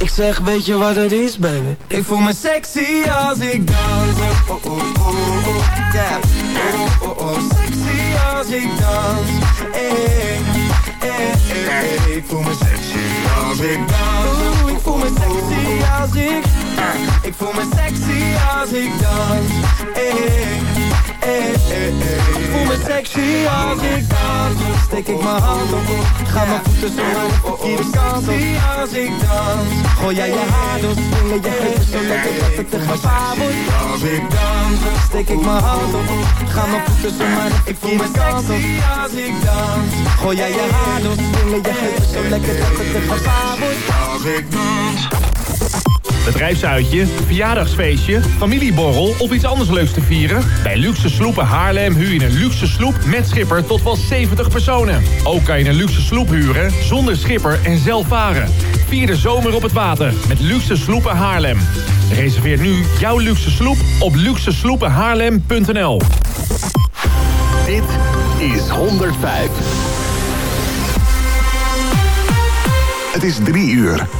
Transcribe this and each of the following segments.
ik zeg, weet je wat het is, baby? Ik voel me sexy als ik dans. Oh, oh, oh, oh, yeah. Oh, oh, oh, sexy als ik dans. Hey, hey, hey, Ik voel me sexy als ik dans. ik voel me sexy als ik... Ik voel me sexy als ik dans. Hey, Ik voel me sexy als ik dans. Steek ik mijn hand op Ga mijn voeten zo naar de verkeerde kant op. Als ik dans. Gooi jij je haar door Swingen je heupen zo lekker dat het te gevaar wordt. Als ik dans. Steek ik mijn hand op Ga mijn voeten zo naar de verkeerde kant op. Als ik dans. Gooi jij je haar door Swingen je heupen zo lekker dat het te gevaar wordt. Als ik dans bedrijfsuitje, verjaardagsfeestje, familieborrel of iets anders leuks te vieren? Bij Luxe Sloepen Haarlem huur je een luxe sloep met schipper tot wel 70 personen. Ook kan je een luxe sloep huren zonder schipper en zelf varen. Vier de zomer op het water met Luxe Sloepen Haarlem. Reserveer nu jouw luxe sloep op luxesloepenhaarlem.nl Dit is 105. Het is drie uur.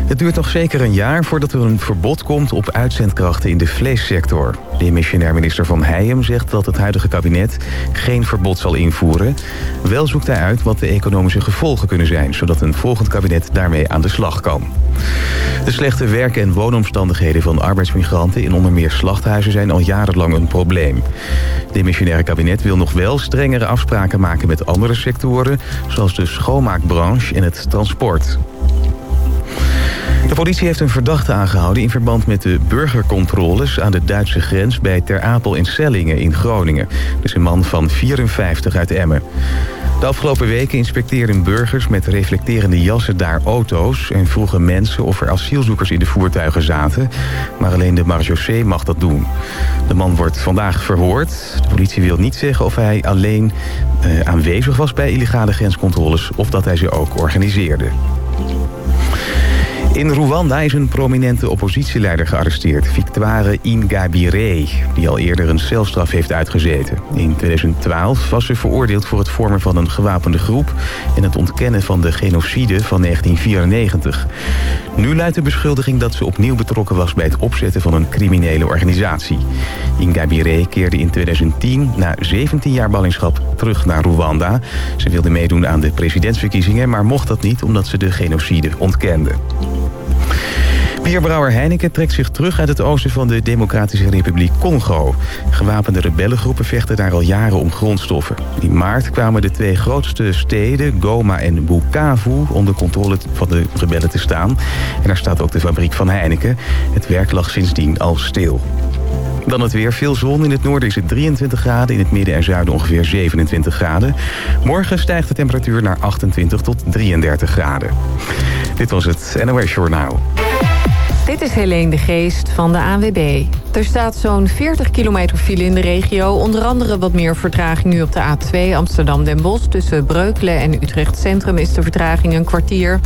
Het duurt nog zeker een jaar voordat er een verbod komt op uitzendkrachten in de vleessector. De missionair minister Van Heijem zegt dat het huidige kabinet geen verbod zal invoeren. Wel zoekt hij uit wat de economische gevolgen kunnen zijn... zodat een volgend kabinet daarmee aan de slag kan. De slechte werk- en woonomstandigheden van arbeidsmigranten... in onder meer slachthuizen zijn al jarenlang een probleem. De missionaire kabinet wil nog wel strengere afspraken maken met andere sectoren... zoals de schoonmaakbranche en het transport. De politie heeft een verdachte aangehouden in verband met de burgercontroles aan de Duitse grens bij Ter Apel in Sellingen in Groningen. Dus een man van 54 uit Emmen. De afgelopen weken inspecteerden burgers met reflecterende jassen daar auto's... en vroegen mensen of er asielzoekers in de voertuigen zaten. Maar alleen de marechaussee mag dat doen. De man wordt vandaag verhoord. De politie wil niet zeggen of hij alleen eh, aanwezig was bij illegale grenscontroles... of dat hij ze ook organiseerde. In Rwanda is een prominente oppositieleider gearresteerd, Victoire Ingabire, die al eerder een celstraf heeft uitgezeten. In 2012 was ze veroordeeld voor het vormen van een gewapende groep en het ontkennen van de genocide van 1994. Nu luidt de beschuldiging dat ze opnieuw betrokken was bij het opzetten van een criminele organisatie. Ingabire keerde in 2010 na 17 jaar ballingschap terug naar Rwanda. Ze wilde meedoen aan de presidentsverkiezingen, maar mocht dat niet omdat ze de genocide ontkende. Bierbrouwer Heineken trekt zich terug uit het oosten van de Democratische Republiek Congo. Gewapende rebellengroepen vechten daar al jaren om grondstoffen. In maart kwamen de twee grootste steden, Goma en Bukavu, onder controle van de rebellen te staan. En daar staat ook de fabriek van Heineken. Het werk lag sindsdien al stil. Dan het weer. Veel zon. In het noorden is het 23 graden. In het midden en zuiden ongeveer 27 graden. Morgen stijgt de temperatuur naar 28 tot 33 graden. Dit was het NOS Journaal. Dit is Helene de Geest van de ANWB. Er staat zo'n 40 kilometer file in de regio. Onder andere wat meer vertraging nu op de A2 Amsterdam-Den Bosch. Tussen Breukelen en Utrecht Centrum is de vertraging een kwartier.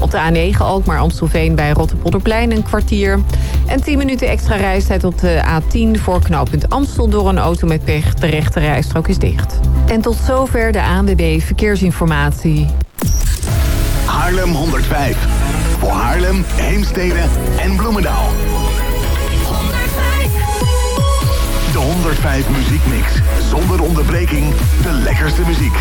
Op de A9 Alkmaar-Amstelveen bij Rotterpolderplein een kwartier. En 10 minuten extra reistijd op de A10 voor knooppunt Amstel... door een auto met pech. De rechte rijstrook is dicht. En tot zover de ANWB Verkeersinformatie. Haarlem 105 voor Haarlem, Heemstede en Bloemendaal. 105. De 105 Muziekmix. Zonder onderbreking de lekkerste muziek.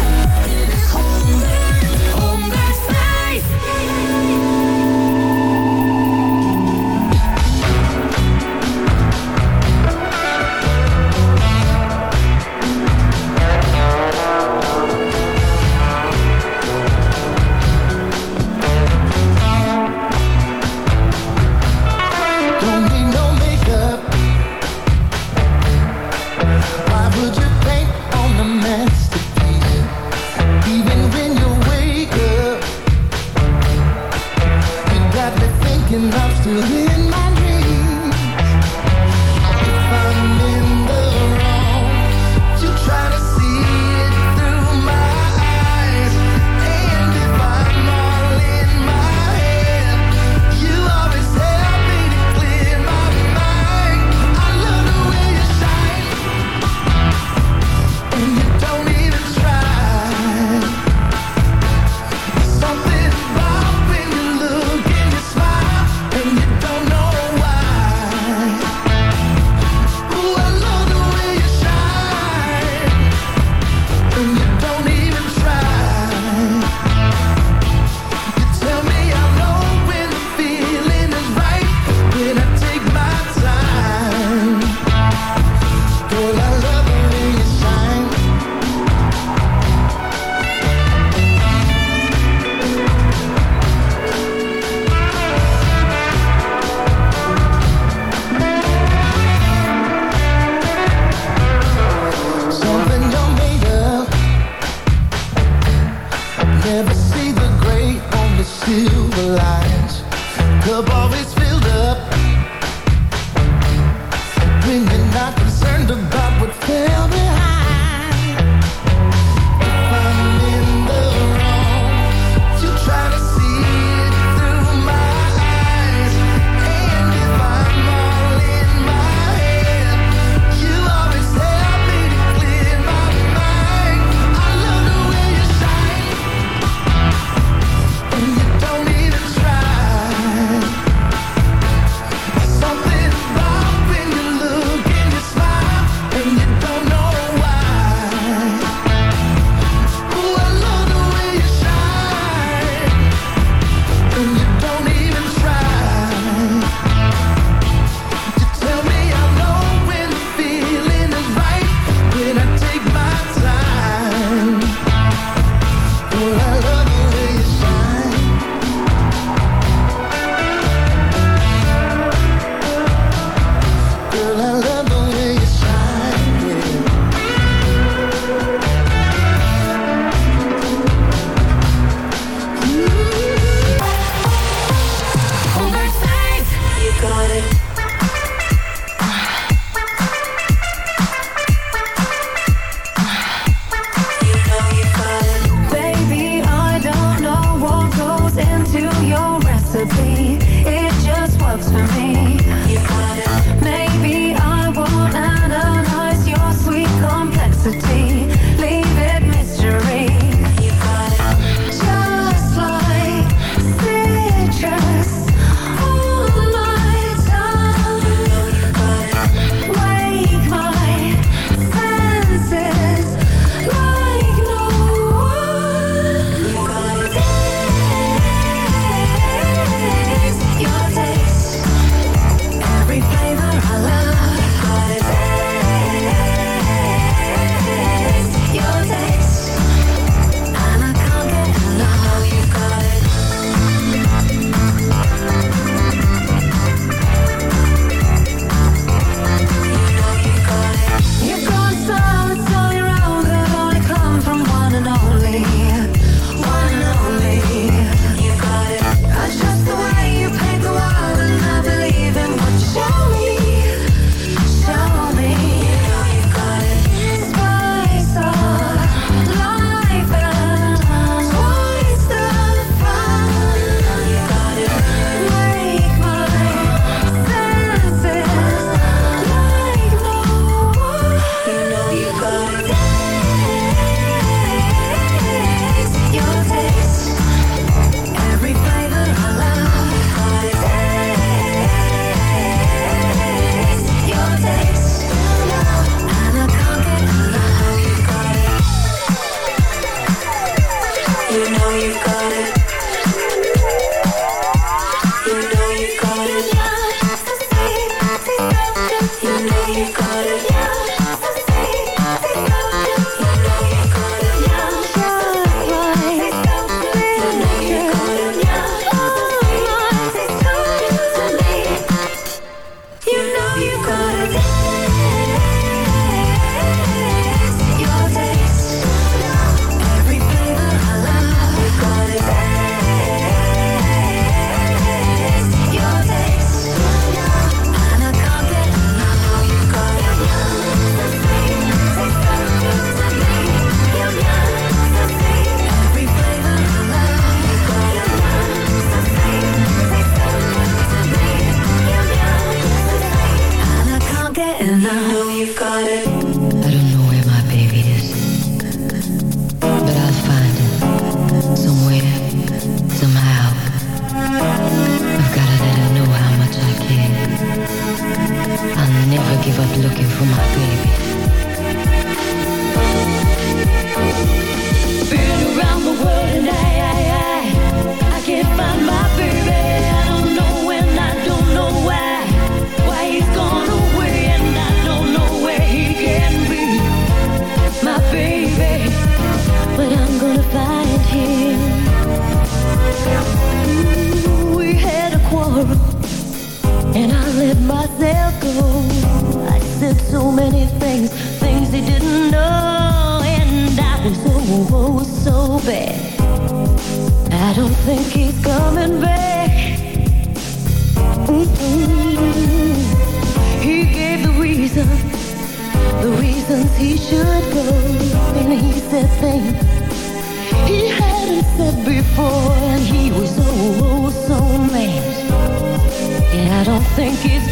don't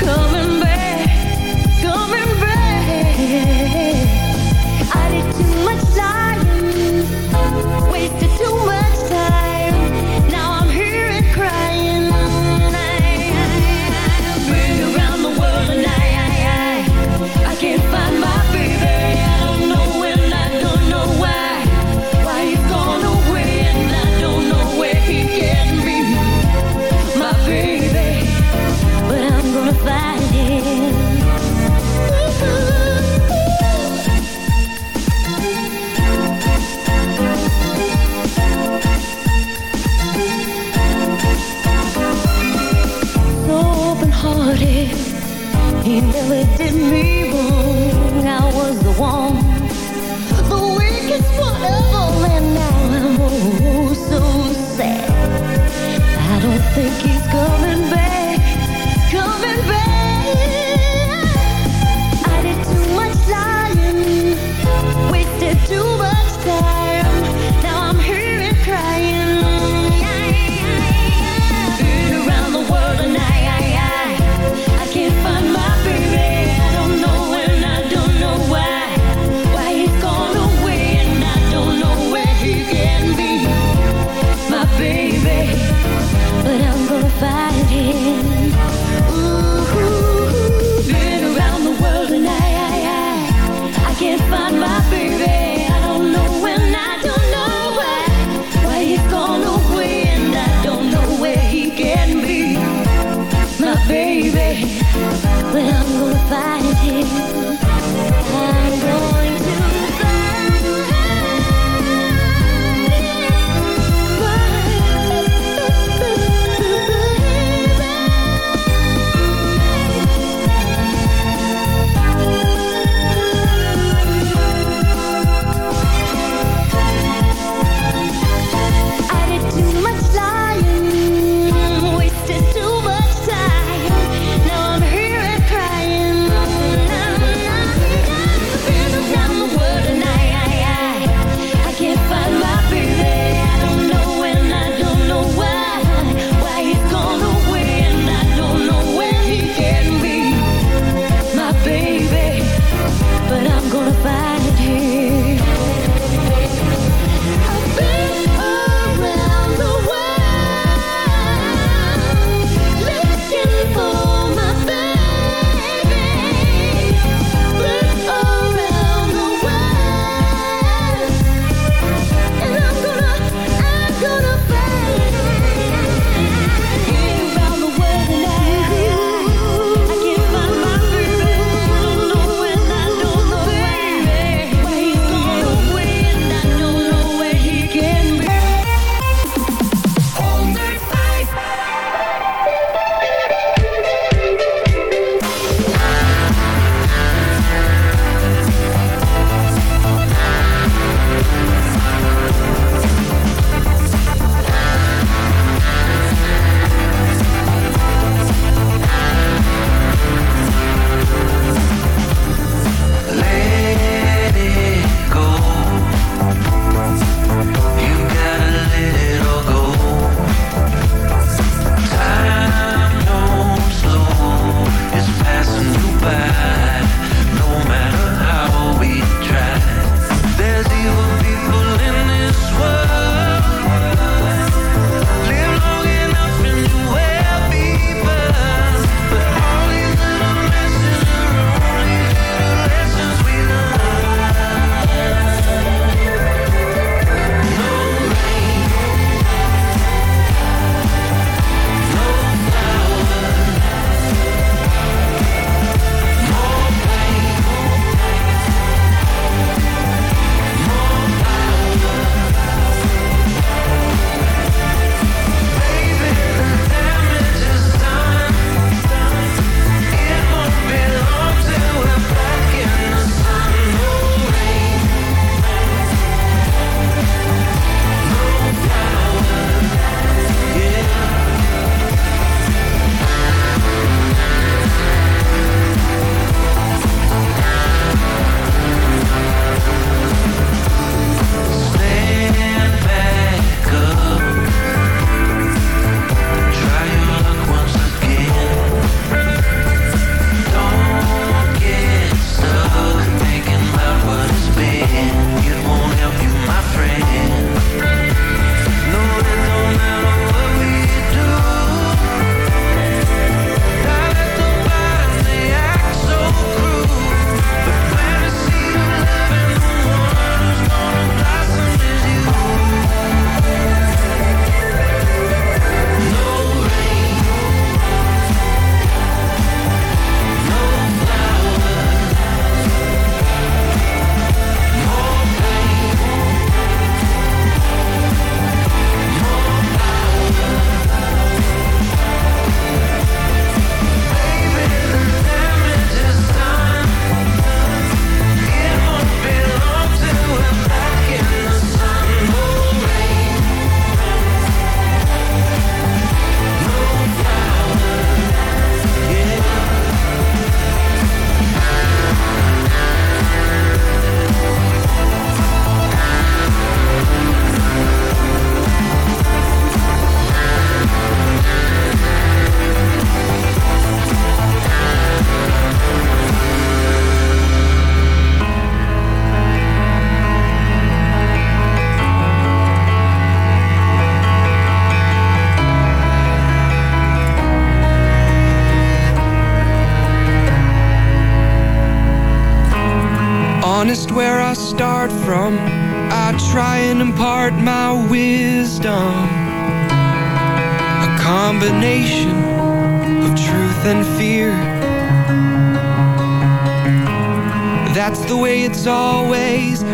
begin.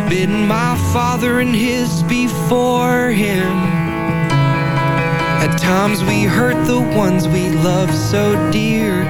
Been. My father and his before him. At times we hurt the ones we love so dear.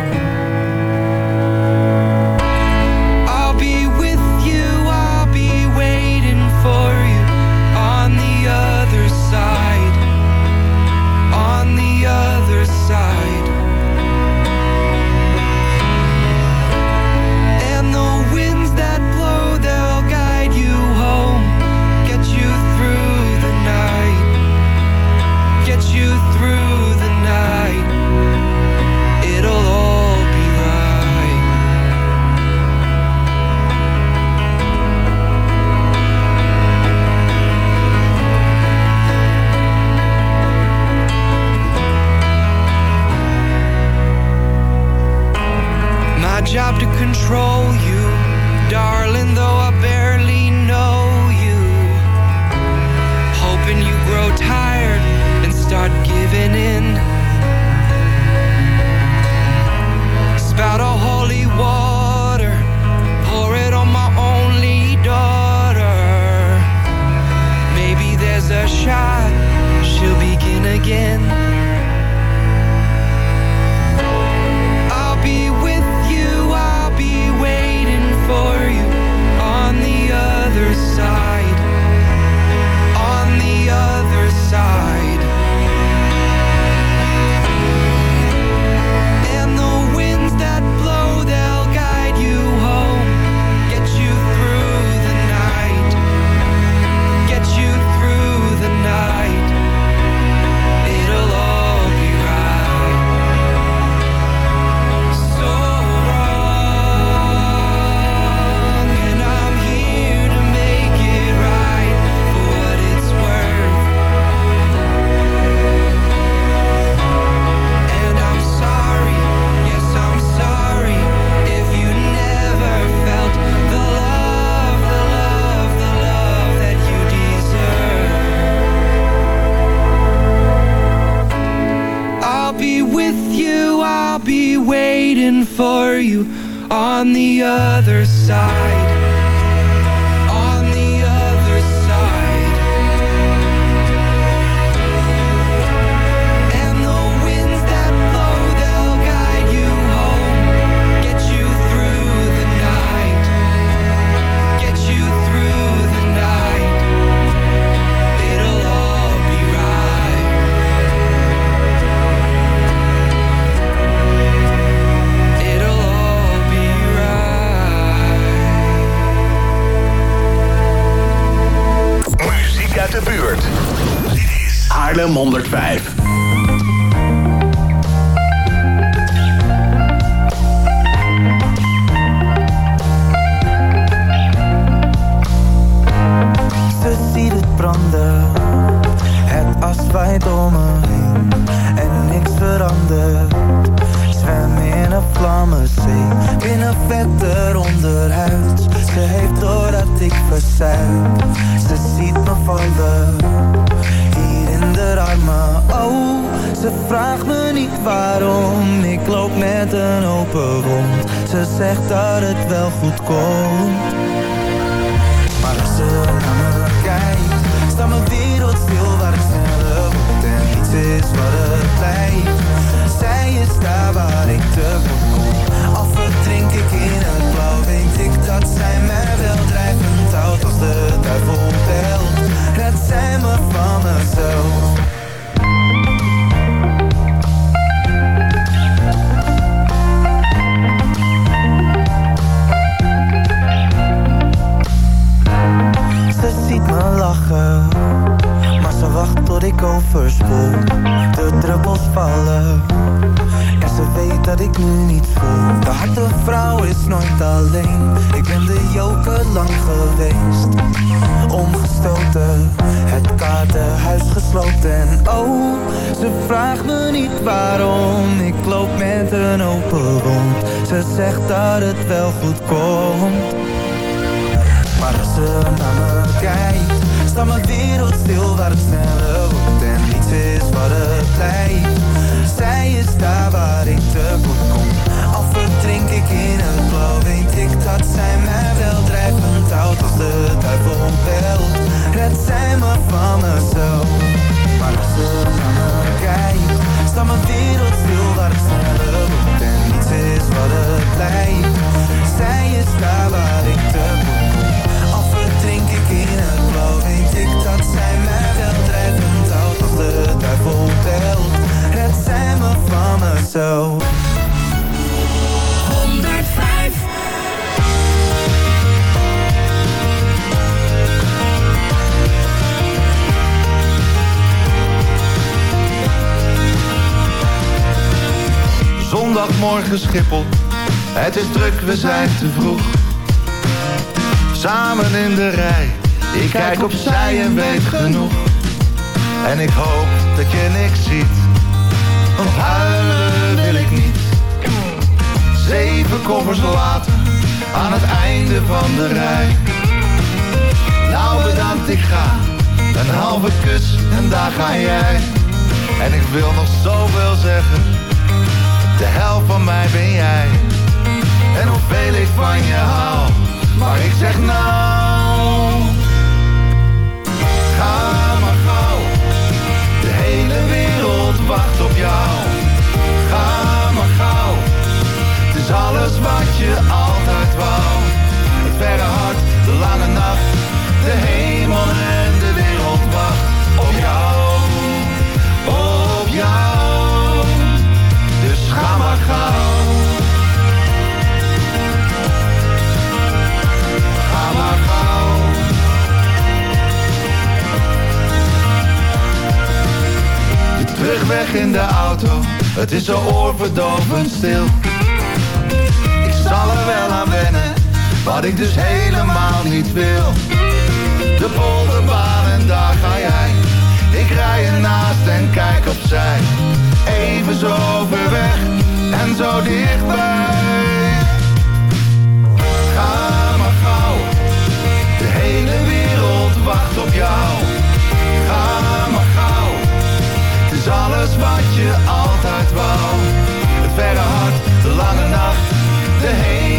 Verwacht morgen Schiphol. Het is druk, we zijn te vroeg. Samen in de rij, ik kijk opzij en weet genoeg. En ik hoop dat je niks ziet, want huilen wil ik niet. Zeven koffers later, aan het einde van de rij. Nou bedankt, ik ga, een halve kus en daar ga jij. En ik wil nog zoveel zeggen, de helft van mij ben jij. En hoeveel ik van je hou, maar ik zeg nou... Ga maar gauw, de hele wereld wacht op jou. Ga maar gauw, het is alles wat je altijd wou. Het verre hart, de lange nacht, de hemel terugweg in de auto, het is zo oorverdovend stil. Ik zal er wel aan wennen, wat ik dus helemaal niet wil. De polderbaan en daar ga jij. Ik rij ernaast en kijk opzij. Even zo ver weg en zo dichtbij. Ga maar gauw, de hele wereld wacht op jou. Alles wat je altijd wou. Het verre hart, de lange nacht, de hemel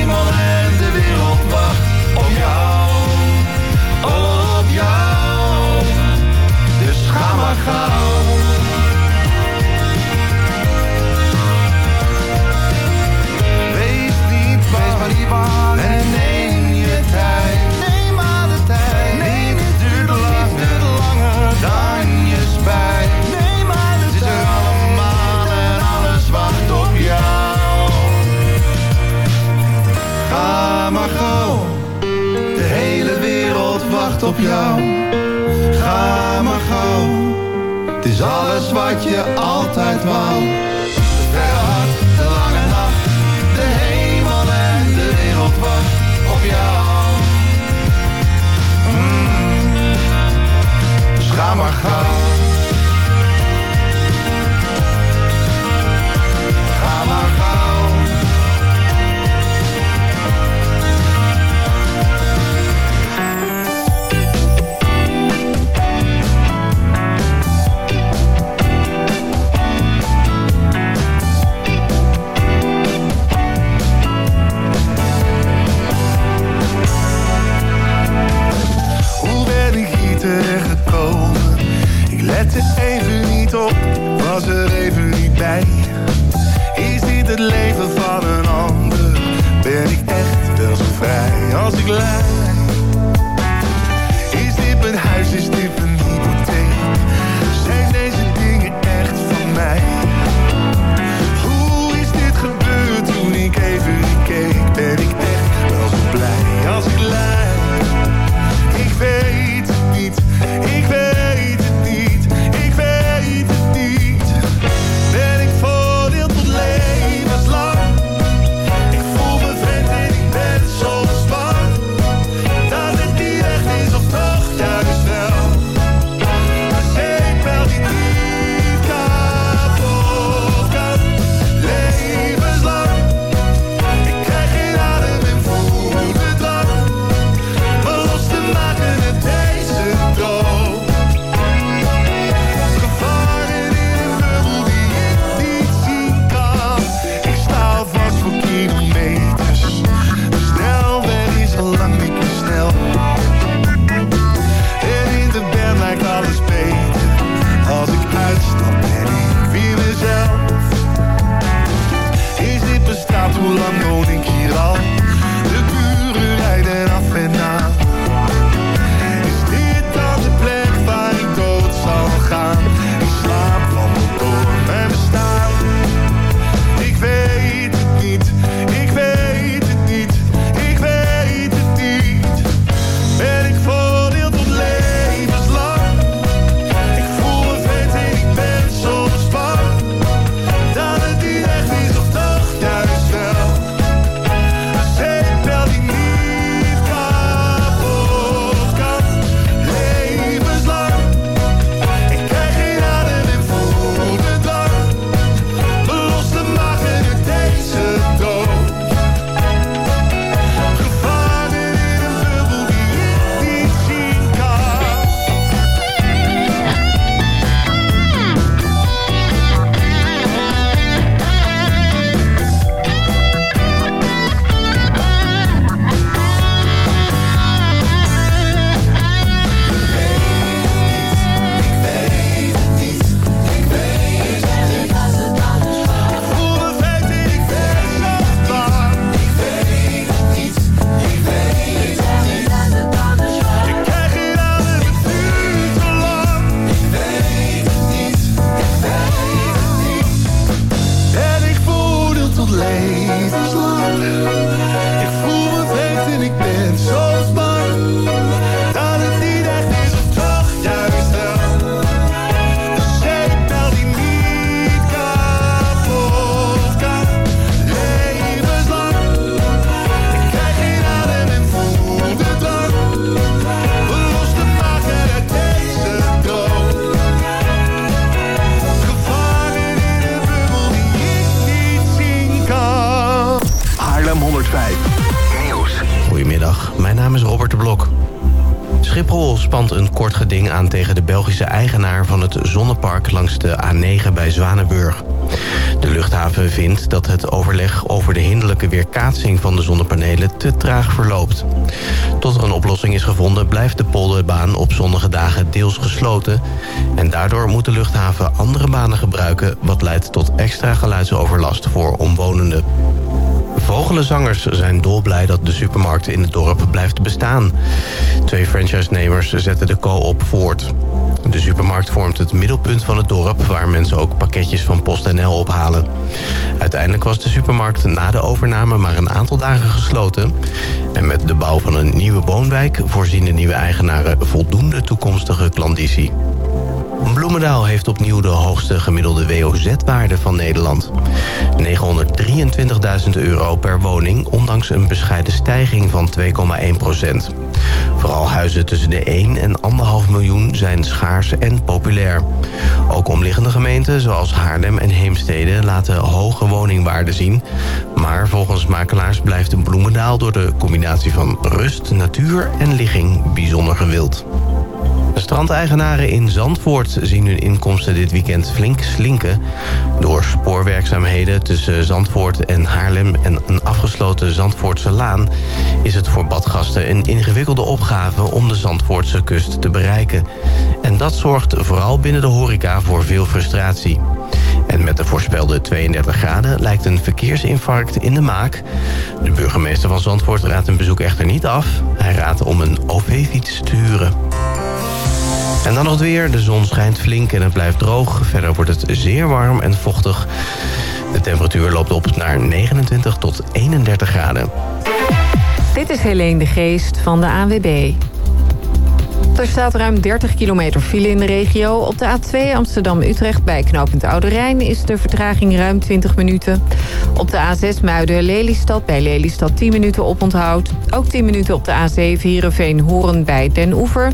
weerkaatsing van de zonnepanelen te traag verloopt. Tot er een oplossing is gevonden blijft de polderbaan op zonnige dagen deels gesloten en daardoor moet de luchthaven andere banen gebruiken wat leidt tot extra geluidsoverlast voor omwonenden. Vogelenzangers zijn dolblij dat de supermarkt in het dorp blijft bestaan. Twee franchise-nemers zetten de co-op voort. De supermarkt vormt het middelpunt van het dorp... waar mensen ook pakketjes van PostNL ophalen. Uiteindelijk was de supermarkt na de overname maar een aantal dagen gesloten. En met de bouw van een nieuwe woonwijk... voorzien de nieuwe eigenaren voldoende toekomstige klandizie. Bloemendaal heeft opnieuw de hoogste gemiddelde WOZ-waarde van Nederland. 923.000 euro per woning, ondanks een bescheiden stijging van 2,1 procent. Vooral huizen tussen de 1 en 1,5 miljoen zijn schaars en populair. Ook omliggende gemeenten zoals Haarlem en Heemstede laten hoge woningwaarden zien. Maar volgens makelaars blijft Bloemendaal door de combinatie van rust, natuur en ligging bijzonder gewild. De strandeigenaren in Zandvoort zien hun inkomsten dit weekend flink slinken. Door spoorwerkzaamheden tussen Zandvoort en Haarlem en een afgesloten Zandvoortse laan... is het voor badgasten een ingewikkelde opgave om de Zandvoortse kust te bereiken. En dat zorgt vooral binnen de horeca voor veel frustratie. En met de voorspelde 32 graden lijkt een verkeersinfarct in de maak. De burgemeester van Zandvoort raadt een bezoek echter niet af. Hij raadt om een OV-fiets te huren. En dan nog weer. De zon schijnt flink en het blijft droog. Verder wordt het zeer warm en vochtig. De temperatuur loopt op naar 29 tot 31 graden. Dit is Helene de Geest van de ANWB. Er staat ruim 30 kilometer file in de regio. Op de A2 Amsterdam-Utrecht bij knooppunt Oude Rijn... is de vertraging ruim 20 minuten. Op de A6 Muiden-Lelystad bij Lelystad 10 minuten oponthoud. Ook 10 minuten op de A7 Heerenveen-Horen bij Den Oever.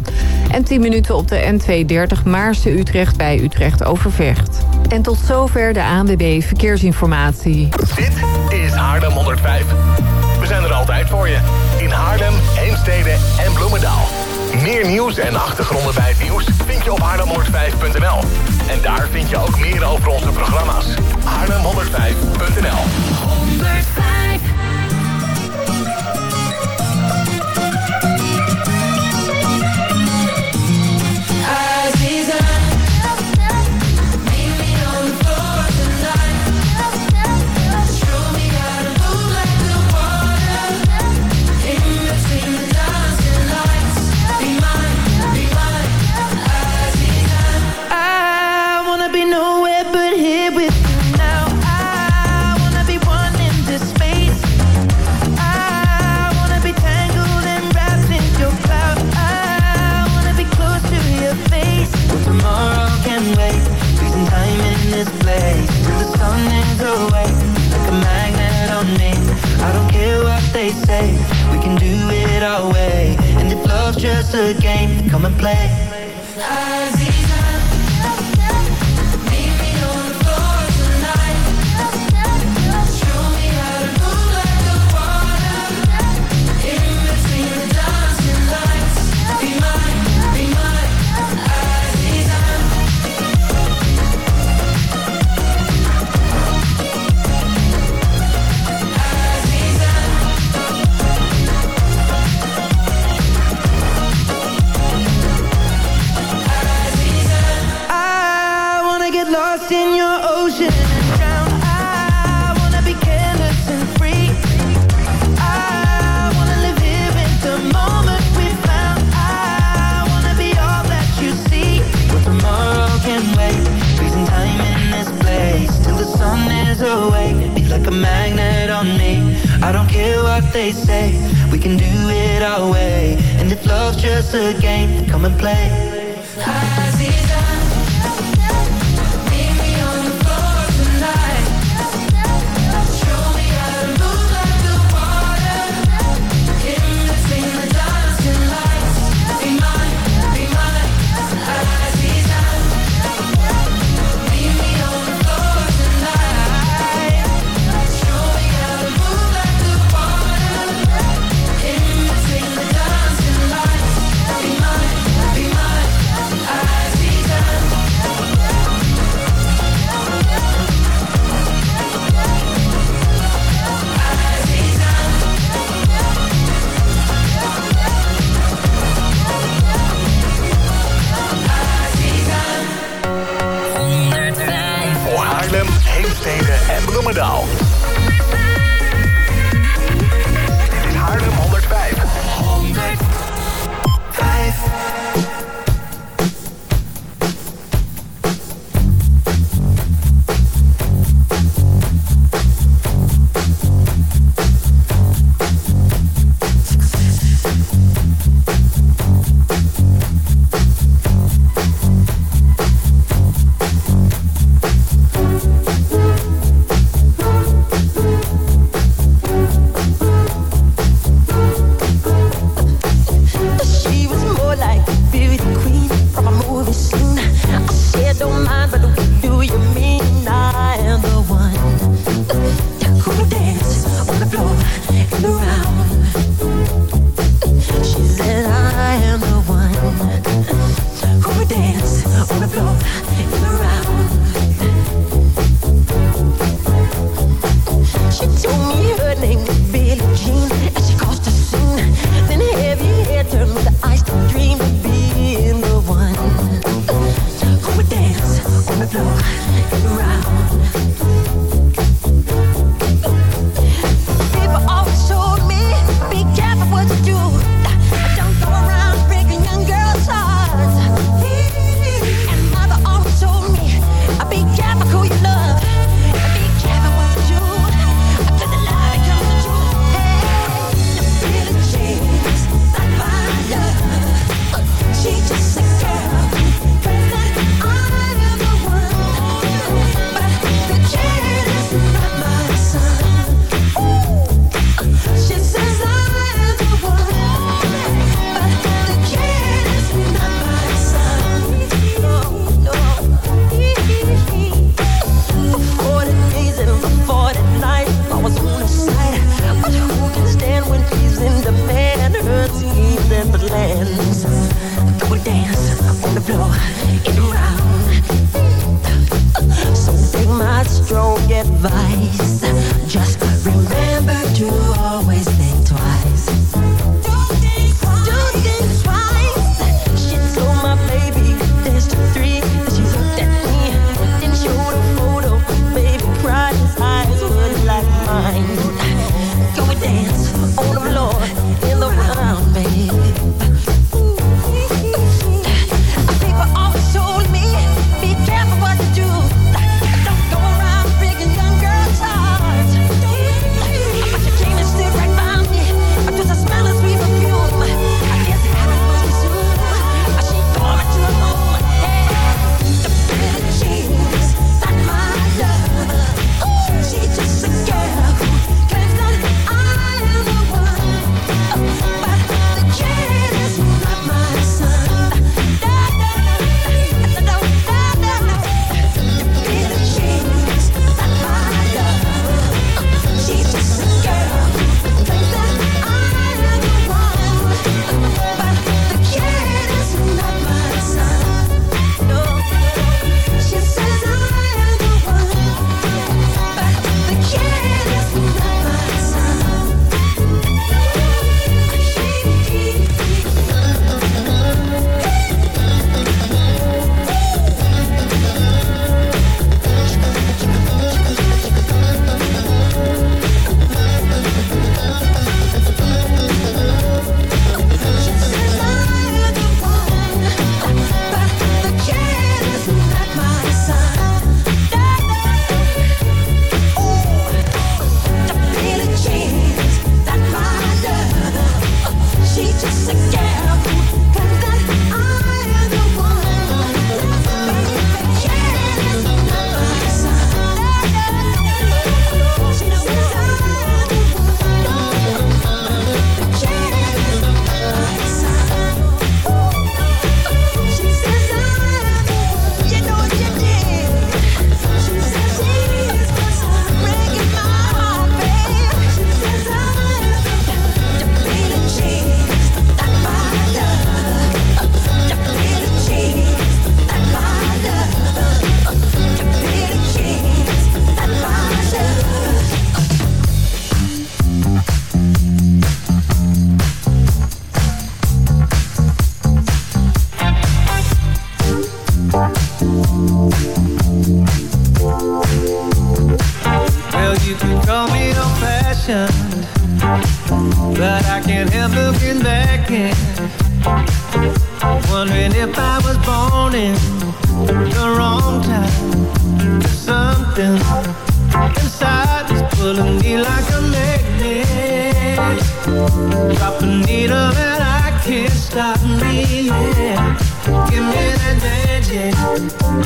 En 10 minuten op de N230 Maarse-Utrecht bij Utrecht-Overvecht. En tot zover de ANWB Verkeersinformatie. Dit is Haarlem 105. We zijn er altijd voor je. In Haarlem, Heemstede en Bloemendaal. Meer nieuws en achtergronden bij het nieuws vind je op haarlem105.nl. En daar vind je ook meer over onze programma's. haarlem105.nl 105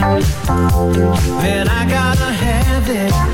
Man, I gotta have it.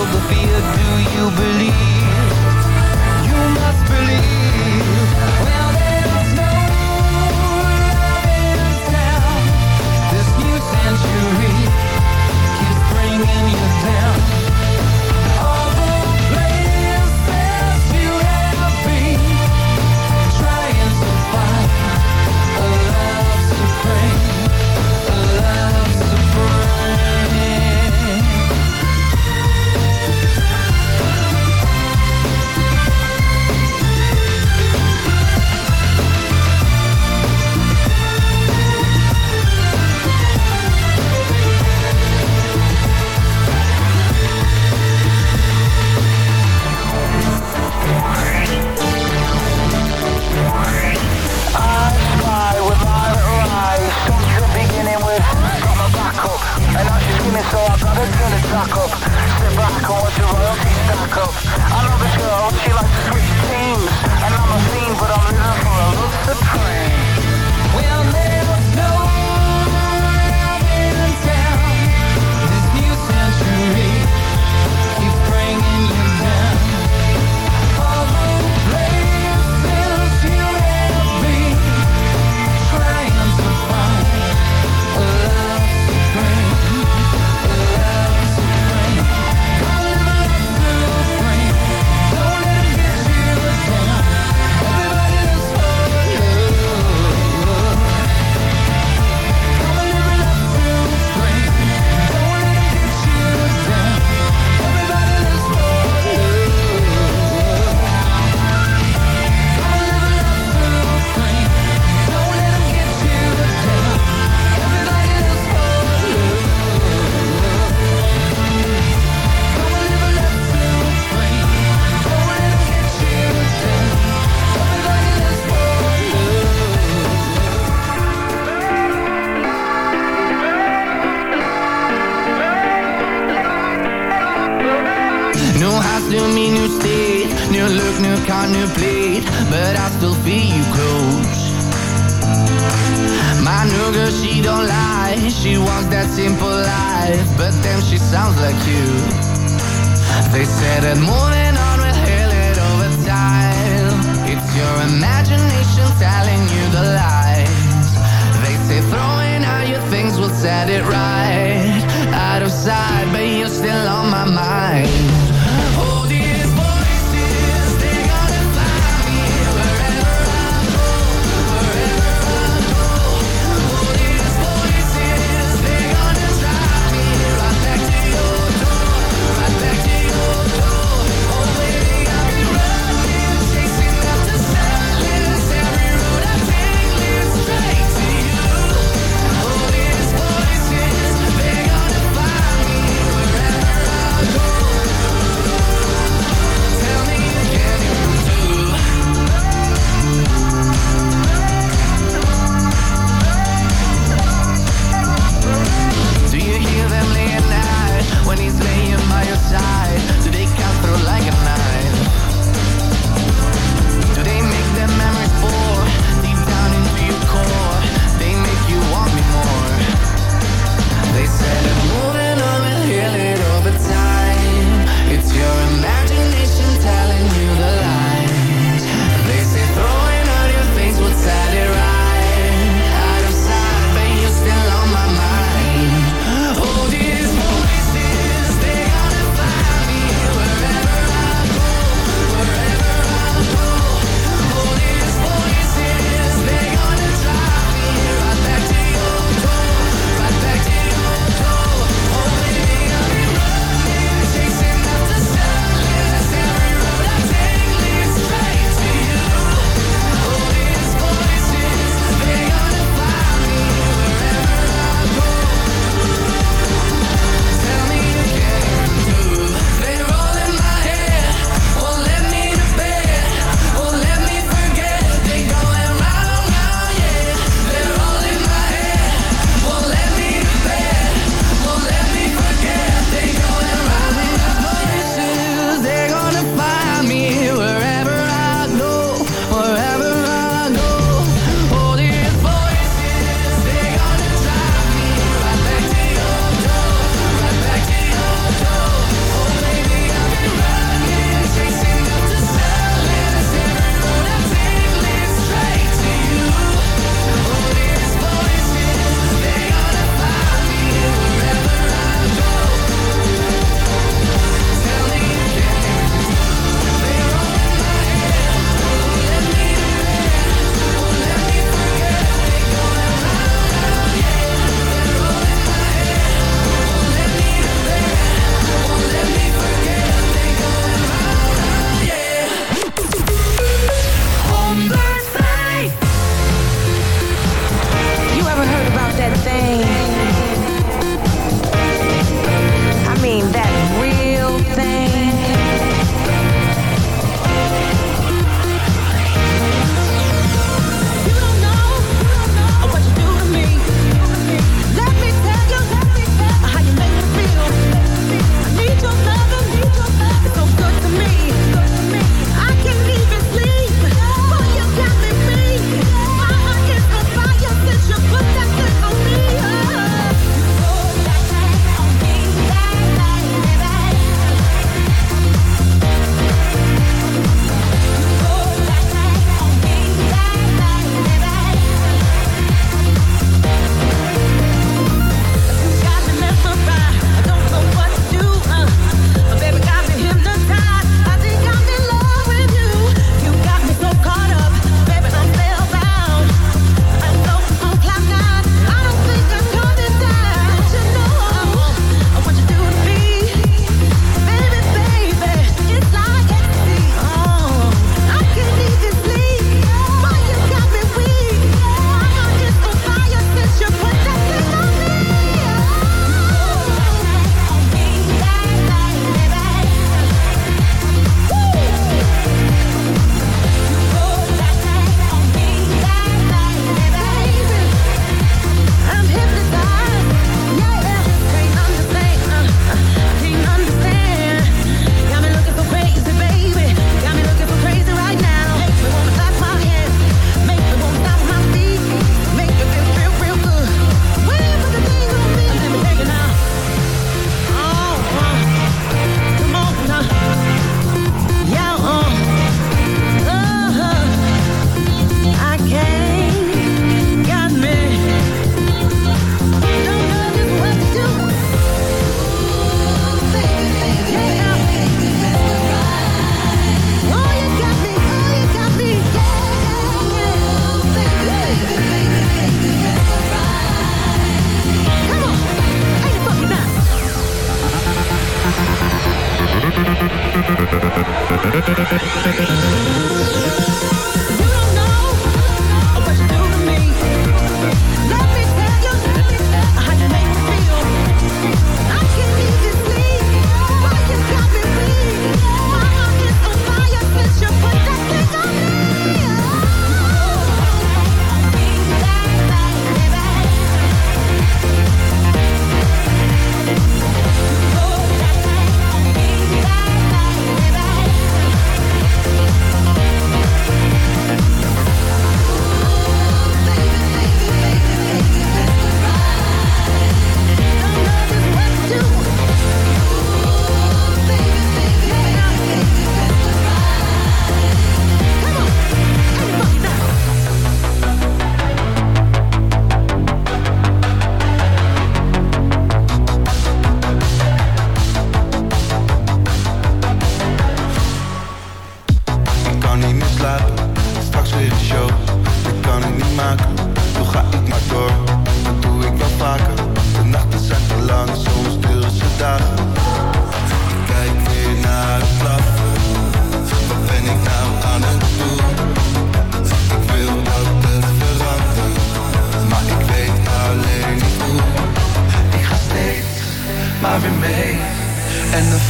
Will the fear. Do you believe?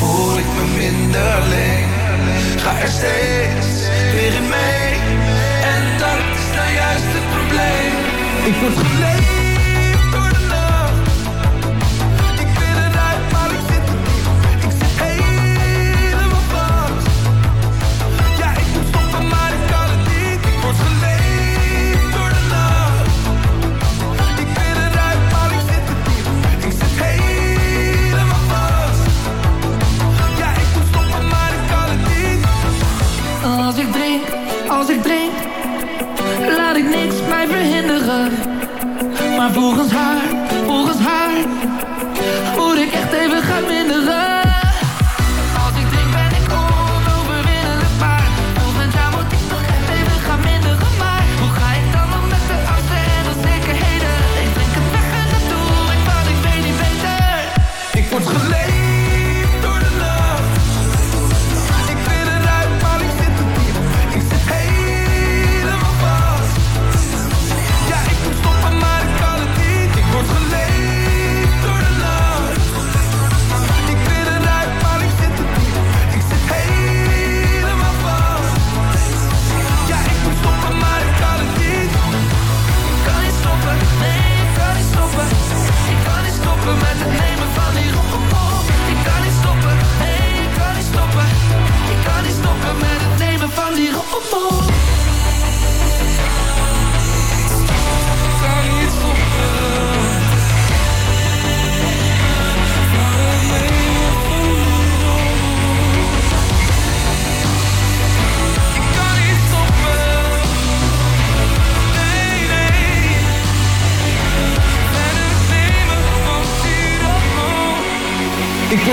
voel ik me minder alleen. Ga er steeds weer in mee. En dat is nou juist het probleem. Ik word geleefd.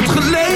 Geleefd